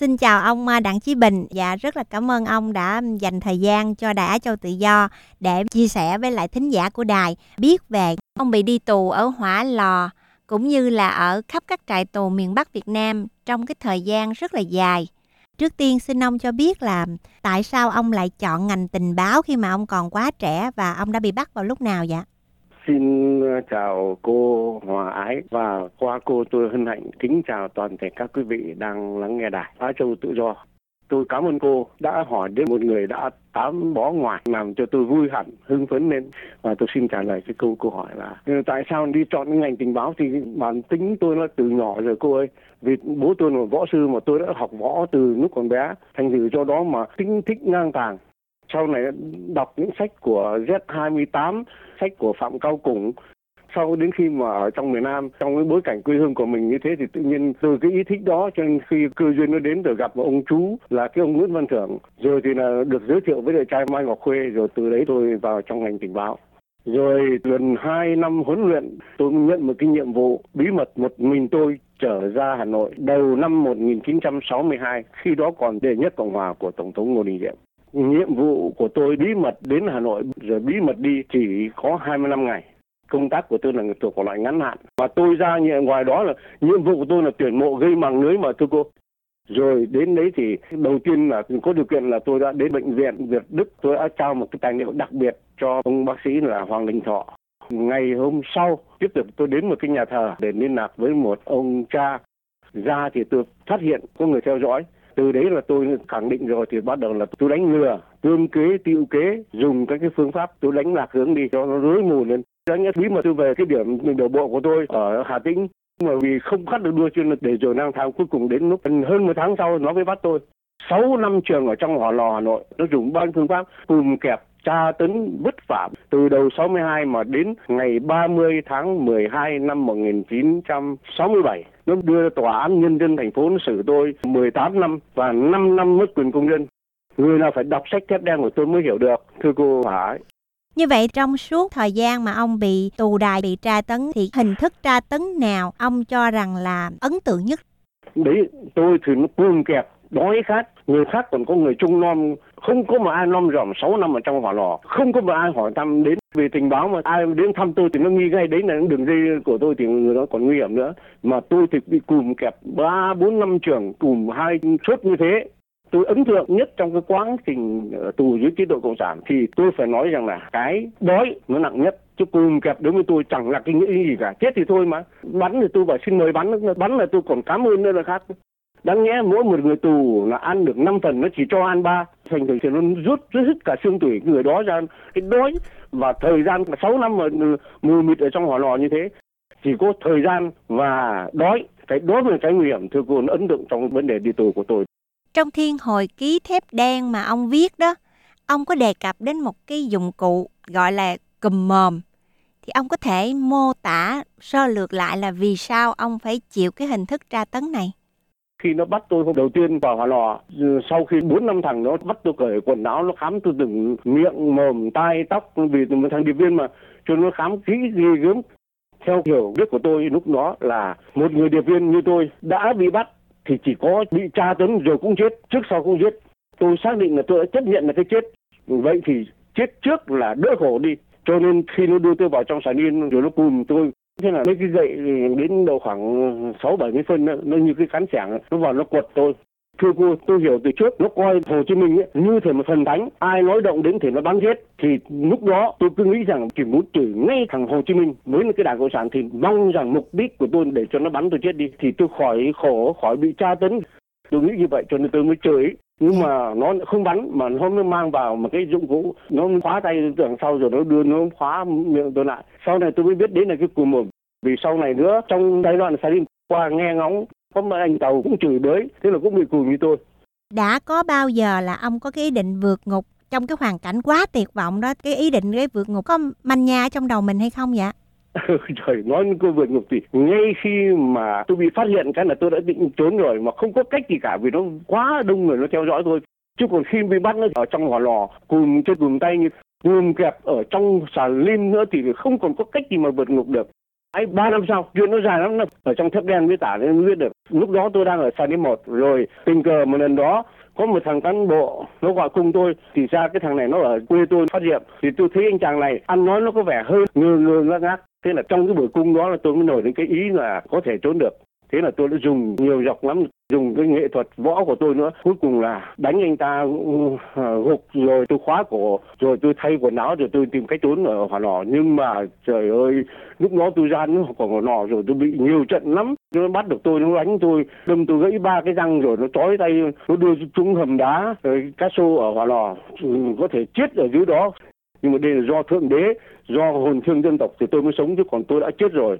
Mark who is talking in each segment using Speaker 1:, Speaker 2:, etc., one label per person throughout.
Speaker 1: Xin chào ông à, Đặng Chí Bình và rất là cảm ơn ông đã dành thời gian cho Đài Á Châu Tự Do để chia sẻ với lại thính giả của đài biết về ông bị đi tù ở Hỏa Lò cũng như là ở khắp các trại tù miền Bắc Việt Nam trong cái thời gian rất là dài. Trước tiên, xin ông cho biết là tại sao ông lại chọn ngành tình báo khi mà ông còn quá trẻ và ông đã bị bắt vào lúc nào vậy?
Speaker 2: Xin ờ, chào cô Hòa Ái và qua cô tôi hân hạnh kính chào toàn thể các quý vị đang lắng nghe đài Á Châu Tự Do. Tôi cảm ơn cô đã hỏi đến một người đã tám bó ngoài làm cho tôi vui hẳn, hưng phấn lên. Và tôi xin trả lời cái câu câu hỏi là ờ, tại sao đi chọn ngành tình báo thì bản tính tôi nó từ nhỏ rồi cô ơi. Vì bố tôi là võ sư mà tôi đã học võ từ lúc còn bé. Thành thử do đó mà tính thích ngang tàng sau này đọc những sách của Z28, sách của Phạm Cao Củng. Sau đến khi mà ở trong miền Nam, trong cái bối cảnh quê hương của mình như thế thì tự nhiên từ cái ý thích đó cho nên khi cơ duyên nó đến rồi gặp một ông chú là cái ông Nguyễn Văn Thưởng. Rồi thì là được giới thiệu với đời trai Mai Ngọc Khuê rồi từ đấy tôi vào trong ngành tình báo. Rồi gần 2 năm huấn luyện, tôi nhận một cái nhiệm vụ bí mật một mình tôi trở ra Hà Nội đầu năm 1962, khi đó còn đệ nhất Cộng hòa của Tổng thống Ngô Đình Diệm nhiệm vụ của tôi bí mật đến Hà Nội rồi bí mật đi chỉ có 25 ngày. Công tác của tôi là thuộc của loại ngắn hạn. Và tôi ra nhiệm ngoài đó là nhiệm vụ của tôi là tuyển mộ gây màng lưới mà, thưa cô. Rồi đến đấy thì đầu tiên là có điều kiện là tôi đã đến bệnh viện Việt Đức. Tôi đã trao một cái tài liệu đặc biệt cho ông bác sĩ là Hoàng Đình Thọ. Ngày hôm sau, tiếp tục tôi đến một cái nhà thờ để liên lạc với một ông cha. Ra thì tôi phát hiện có người theo dõi từ đấy là tôi khẳng định rồi thì bắt đầu là tôi đánh lừa, tương kế tiêu kế, dùng các cái phương pháp tôi đánh lạc hướng đi cho nó rối mù lên. Đánh bí mà tôi về cái điểm đổ bộ của tôi ở hà tĩnh. Mà vì không cắt được đua cho nên để rồi năng thang cuối cùng đến lúc hơn một tháng sau nó mới bắt tôi. Sáu năm trường ở trong hỏa lò, hà nội, nó dùng bao phương pháp cùng kẹp, tra tấn vất vả từ đầu 62 mà đến ngày 30 tháng 12 năm 1967. Nó đưa tòa án nhân dân thành phố nó xử tôi 18 năm và 5 năm mất quyền công dân. Người nào phải đọc sách thép đen của tôi mới hiểu được, thưa cô Hải.
Speaker 1: Như vậy trong suốt thời gian mà ông bị tù đài bị tra tấn thì hình thức tra tấn nào ông cho rằng là ấn tượng nhất?
Speaker 2: Đấy, tôi thì nó cuồng kẹp đói khát người khác còn có người trung non không có mà ai nom dòm 6 năm ở trong hỏa lò. Không có mà ai hỏi thăm đến. Về tình báo mà ai đến thăm tôi thì nó nghi ngay đấy là đường dây của tôi thì người đó còn nguy hiểm nữa. Mà tôi thì bị cùm kẹp ba, bốn năm trường, cùm hai chốt như thế. Tôi ấn tượng nhất trong cái quá trình ờ, tù dưới chế độ cộng sản thì tôi phải nói rằng là cái đói nó nặng nhất. Chứ cùng kẹp đối với tôi chẳng là cái nghĩ gì cả. Chết thì thôi mà. Bắn thì tôi bảo xin mời bắn bắn là tôi còn cảm ơn nữa là khác đáng nhẽ mỗi một người tù là ăn được 5 phần nó chỉ cho ăn ba. Thành thử thì nó rút rút hết cả xương tủy người đó ra cái đói. Và thời gian 6 năm mà mù mịt ở trong hỏa lò như thế. Chỉ có thời gian và đói, cái đó là cái nguy hiểm, thưa cô, nó ấn tượng trong vấn đề đi tù của tôi.
Speaker 1: Trong thiên hồi ký thép đen mà ông viết đó, ông có đề cập đến một cái dụng cụ gọi là cùm mồm. Thì ông có thể mô tả, sơ lược lại là vì sao ông phải chịu cái hình thức tra tấn này?
Speaker 2: Khi nó bắt tôi hôm đầu tiên vào hỏa lò sau khi bốn năm thằng nó bắt tôi cởi quần áo, nó khám tôi từng miệng, mồm, tai, tóc, vì một thằng điệp viên mà, cho nó khám kỹ ghê gớm. Theo hiểu biết của tôi, lúc đó là một người điệp viên như tôi đã bị bắt, thì chỉ có bị tra tấn rồi cũng chết, trước sau cũng chết tôi xác định là tôi đã chấp nhận là cái chết. Vậy thì chết trước là đỡ khổ đi. Cho nên khi nó đưa tôi vào trong sản yên, rồi nó cùm tôi thế là nó cái dậy đến độ khoảng sáu bảy mươi phân nó như cái cán sẻng nó vào nó quật tôi thưa cô tôi hiểu từ trước nó coi hồ chí minh ấy, như thể một thần thánh ai nói động đến thì nó bắn chết thì lúc đó tôi cứ nghĩ rằng chỉ muốn chửi ngay thằng hồ chí minh với cái đảng cộng sản thì mong rằng mục đích của tôi để cho nó bắn tôi chết đi. Thì tôi khỏi khổ khỏi bị tra tấn. Tôi nghĩ như vậy cho nên tôi mới chửi nhưng mà nó không bắn mà nó mới mang vào một cái dụng cụ nó khóa tay đằng sau rồi nó đưa nó khóa miệng tôi lại. Sau này tôi mới biết đến là cái cùm mồm vì sau này nữa trong giai đoạn Sarin qua nghe ngóng có một anh tàu cũng chửi bới thế là cũng bị cùm như tôi.
Speaker 1: Đã có bao giờ là ông có cái ý định vượt ngục trong cái hoàn cảnh quá tuyệt vọng đó? Cái ý định cái vượt ngục có manh nha trong đầu mình hay không vậy
Speaker 2: trời, nói những vượt ngục thì ngay khi mà tôi bị phát hiện cái là tôi đã định trốn rồi mà không có cách gì cả vì nó quá đông người nó theo dõi tôi. Chứ còn khi bị bắt nó ở trong hỏa lò cùng trên cùng tay như cùng kẹp ở trong xà lim nữa thì không còn có cách gì mà vượt ngục được ấy, ba năm sau, chuyện nó dài lắm. Ở trong thép đen mới tả nên mới biết được. Lúc đó tôi đang ở sàn đi một, rồi tình cờ một lần đó, có một thằng cán bộ, nó gọi cùng tôi. Thì ra cái thằng này nó ở quê tôi phát hiện. Thì tôi thấy anh chàng này ăn nói nó có vẻ hơi ngơ ngơ ngác ngác. Thế là trong cái buổi cung đó là tôi mới nổi đến cái ý là có thể trốn được thế là tôi đã dùng nhiều dọc lắm, dùng cái nghệ thuật võ của tôi nữa. Cuối cùng là đánh anh ta ờ, gục, rồi tôi khóa cổ, rồi tôi thay quần áo, rồi tôi tìm cách trốn ở hỏa lò. Nhưng mà, trời ơi, lúc đó tôi ra nó còn hỏa lò rồi tôi bị nhiều trận lắm. Nó bắt được tôi, nó đánh tôi, đâm tôi gãy ba cái răng rồi nó trói tay, nó đưa chúng hầm đá rồi cá sô ở hỏa lò. Ừ, có thể chết ở dưới đó. Nhưng mà đây là do thượng đế, do hồn thương dân tộc thì tôi mới sống, chứ còn tôi đã chết rồi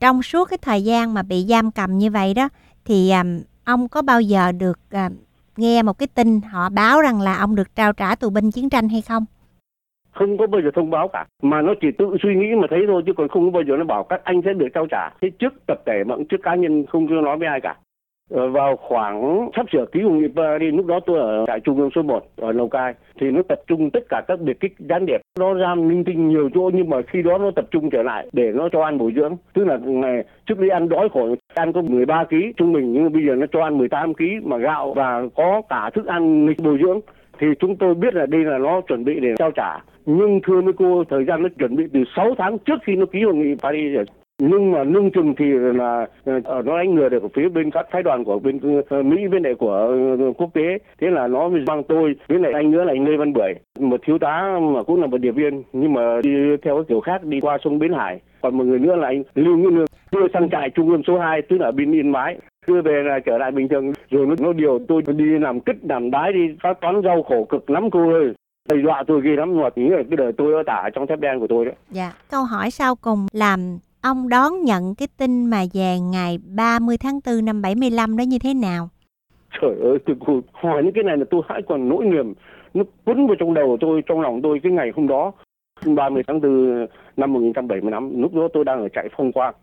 Speaker 1: trong suốt cái thời gian mà bị giam cầm như vậy đó thì um, ông có bao giờ được uh, nghe một cái tin họ báo rằng là ông được trao trả tù binh chiến tranh hay không?
Speaker 2: Không có bao giờ thông báo cả, mà nó chỉ tự suy nghĩ mà thấy thôi chứ còn không có bao giờ nó bảo các anh sẽ được trao trả. Thế trước tập thể mà trước cá nhân không có nói với ai cả. Ờ, vào khoảng sắp sửa ký hùng đi lúc đó tôi ở tại trung ương số 1 ở lào cai, thì nó tập trung tất cả các biệt kích gián điệp. Nó giam linh tinh nhiều chỗ, nhưng mà khi đó nó tập trung trở lại để nó cho ăn bồi dưỡng. Tức là, ngày, trước đi ăn đói khổ, ăn có 13 kg trung bình, nhưng mà bây giờ nó cho ăn 18 kg mà gạo và có cả thức ăn nghịch bồi dưỡng, thì chúng tôi biết là đây là nó chuẩn bị để trao trả. Nhưng thưa mấy cô, thời gian nó chuẩn bị từ 6 tháng trước khi nó ký hội nghị Paris nhưng mà lưng chừng thì là ở nó đánh lừa được phía bên các phái đoàn của bên ờ, mỹ bên này của quốc tế. Thế là nó mang tôi với lại anh nữa là anh lê văn bưởi một thiếu tá mà cũng là một điệp viên nhưng mà đi theo cái kiểu khác đi qua sông bến hải. Còn một người nữa là anh lưu nghĩa lương đưa sang trại trung ương số 2 tức là bên yên bái đưa về là trở lại bình thường. Rồi nó, nó điều tôi đi làm kích làm đái đi các toán rau khổ cực lắm cô ơi. Thầy dọa tôi ghê lắm mà nghĩ là cái đời tôi ở tả trong thép đen của tôi đấy.
Speaker 1: Dạ câu hỏi sau cùng làm ông đón nhận cái tin mà về ngày 30 tháng 4 năm 75 đó như thế nào?
Speaker 2: Trời ơi, tôi hỏi những cái này là tôi hãy còn nỗi niềm nó quấn vào trong đầu tôi, trong lòng tôi cái ngày hôm đó 30 tháng 4 năm 1975, lúc đó tôi đang ở trại phong quang.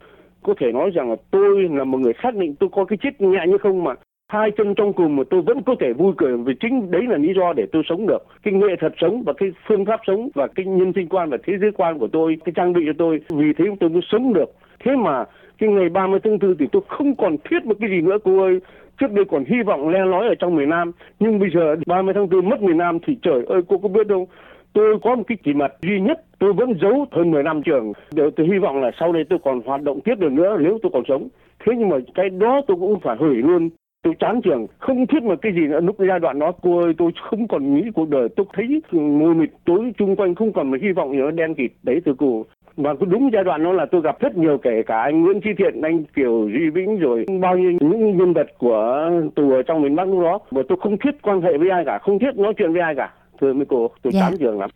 Speaker 2: Có thể nói rằng là tôi là một người xác định tôi có cái chết nhẹ như không mà hai chân trong cùng mà tôi vẫn có thể vui cười, vì chính đấy là lý do để tôi sống được. Cái nghệ thuật sống và cái phương pháp sống và cái nhân sinh quan và thế giới quan của tôi, cái trang bị cho tôi, vì thế tôi mới sống được. Thế mà cái ngày 30 tháng 4 thì tôi không còn thiết một cái gì nữa, cô ơi. Trước đây còn hy vọng le lói ở trong miền Nam, nhưng bây giờ 30 tháng 4 mất miền Nam thì trời ơi, cô có biết không tôi có một cái kỷ mật duy nhất, tôi vẫn giấu hơn 10 năm trường. Để tôi hy vọng là sau này tôi còn hoạt động tiếp được nữa, nếu tôi còn sống. Thế nhưng mà cái đó tôi cũng phải hủy luôn tôi chán trường không thiết một cái gì nữa lúc giai đoạn đó cô ơi tôi không còn nghĩ cuộc đời tôi thấy mù mịt tối chung quanh không còn một hy vọng nữa đen kịt đấy từ cô và đúng giai đoạn đó là tôi gặp rất nhiều kể cả anh Nguyễn Chi Thiện, anh Kiều Duy Vĩnh rồi bao nhiêu những nhân vật của tù ở trong miền Bắc lúc đó mà tôi không thiết quan hệ với ai cả, không thiết nói chuyện với ai cả. Thưa mấy cô, tôi dạ. chán trường lắm.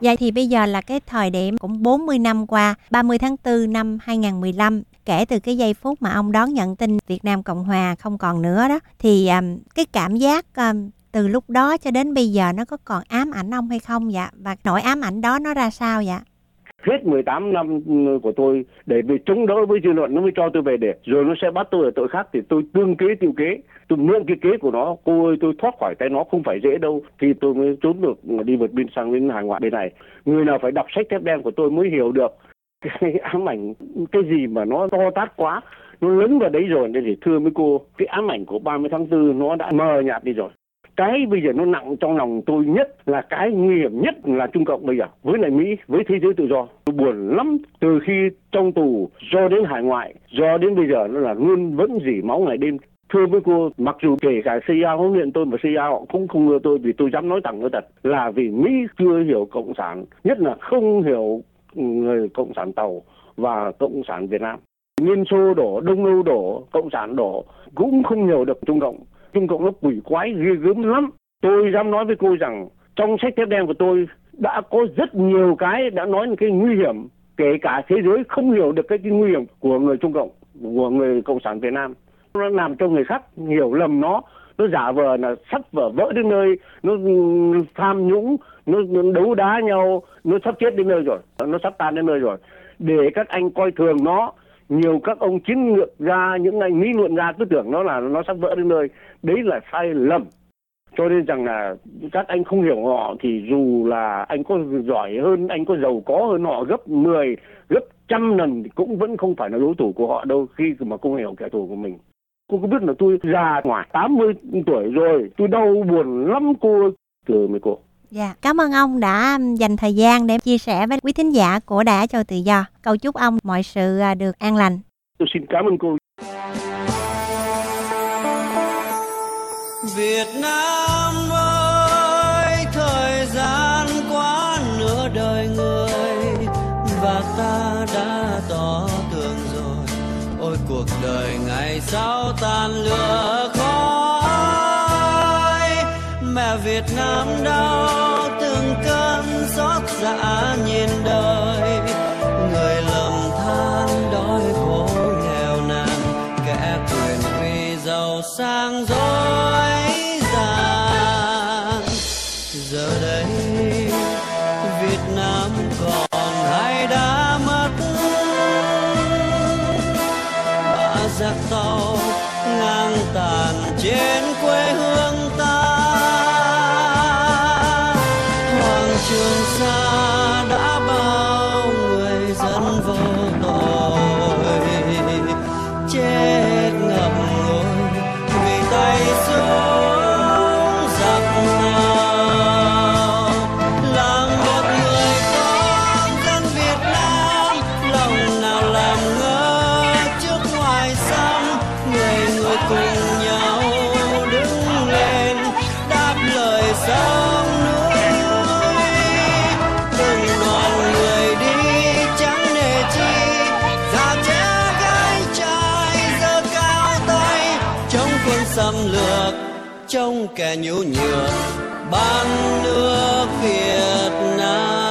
Speaker 1: Vậy thì bây giờ là cái thời điểm cũng 40 năm qua, 30 tháng 4 năm 2015, kể từ cái giây phút mà ông đón nhận tin Việt Nam Cộng Hòa không còn nữa đó, thì um, cái cảm giác um, từ lúc đó cho đến bây giờ nó có còn ám ảnh ông hay không dạ? Và nỗi ám ảnh đó nó ra sao dạ?
Speaker 2: hết 18 năm của tôi để vì chống đỡ với dư luận nó mới cho tôi về để rồi nó sẽ bắt tôi ở tội khác thì tôi tương kế tiêu kế tôi mượn cái kế của nó cô ơi tôi thoát khỏi tay nó không phải dễ đâu thì tôi mới trốn được đi vượt biên sang bên hàng ngoại bên này người nào phải đọc sách thép đen của tôi mới hiểu được cái ám ảnh, cái gì mà nó to tát quá, nó lớn vào đấy rồi. Nên thì thưa mấy cô, cái ám ảnh của 30 tháng 4 nó đã mờ nhạt đi rồi. Cái bây giờ nó nặng trong lòng tôi nhất là cái nguy hiểm nhất là Trung Cộng bây giờ, với lại Mỹ, với thế giới tự do. Tôi buồn lắm từ khi trong tù, do đến hải ngoại, do đến bây giờ nó là luôn vẫn dỉ máu ngày đêm. Thưa với cô, mặc dù kể cả CIA huấn luyện tôi mà CIA họ cũng không ngờ tôi vì tôi dám nói thẳng nói thật là vì Mỹ chưa hiểu cộng sản, nhất là không hiểu người cộng sản tàu và cộng sản Việt Nam Liên Xô đổ, Đông Âu đổ, Cộng sản đổ cũng không hiểu được Trung Cộng. Trung Cộng nó quỷ quái ghê gớm lắm. Tôi dám nói với cô rằng trong sách thép đen của tôi đã có rất nhiều cái đã nói cái nguy hiểm kể cả thế giới không hiểu được cái, cái nguy hiểm của người Trung Cộng, của người Cộng sản Việt Nam. Nó làm cho người khác hiểu lầm nó, nó giả vờ là sắp vở vỡ đến nơi, nó tham nhũng, nó, nó đấu đá nhau, nó sắp chết đến nơi rồi, nó sắp tan đến nơi rồi. Để các anh coi thường nó, nhiều các ông chiến lược ra những anh lý luận ra cứ tưởng nó là nó sắp vỡ đến nơi. Đấy là sai lầm. Cho nên rằng là các anh không hiểu họ thì dù là anh có giỏi hơn anh có giàu có hơn họ gấp 10 gấp trăm lần thì cũng vẫn không phải là đối thủ của họ đâu khi mà không hiểu kẻ thù của mình. Cô có biết là tôi già ngoài 80 tuổi rồi tôi đau buồn lắm cô từ mấy cô.
Speaker 1: Dạ, cảm ơn ông đã dành thời gian để chia sẻ với quý thính giả của Đài Cho Tự Do. Cầu chúc ông mọi sự à, được an lành.
Speaker 2: Tôi xin cảm ơn cô.
Speaker 3: Việt Nam ơi, thời gian quá nửa đời người và ta đã tỏ tường rồi. Ôi cuộc đời ngày sau tan lửa khói. Mẹ Việt Nam đau từng cơn xót dạ nhìn đời. Người lầm than đói khổ nghèo nàn, kẻ quyền uy giàu sang dối gian giờ đây, Việt Nam còn hay đã mất Bà giặc to trong kẻ nhũ nhược ban nước Việt Nam.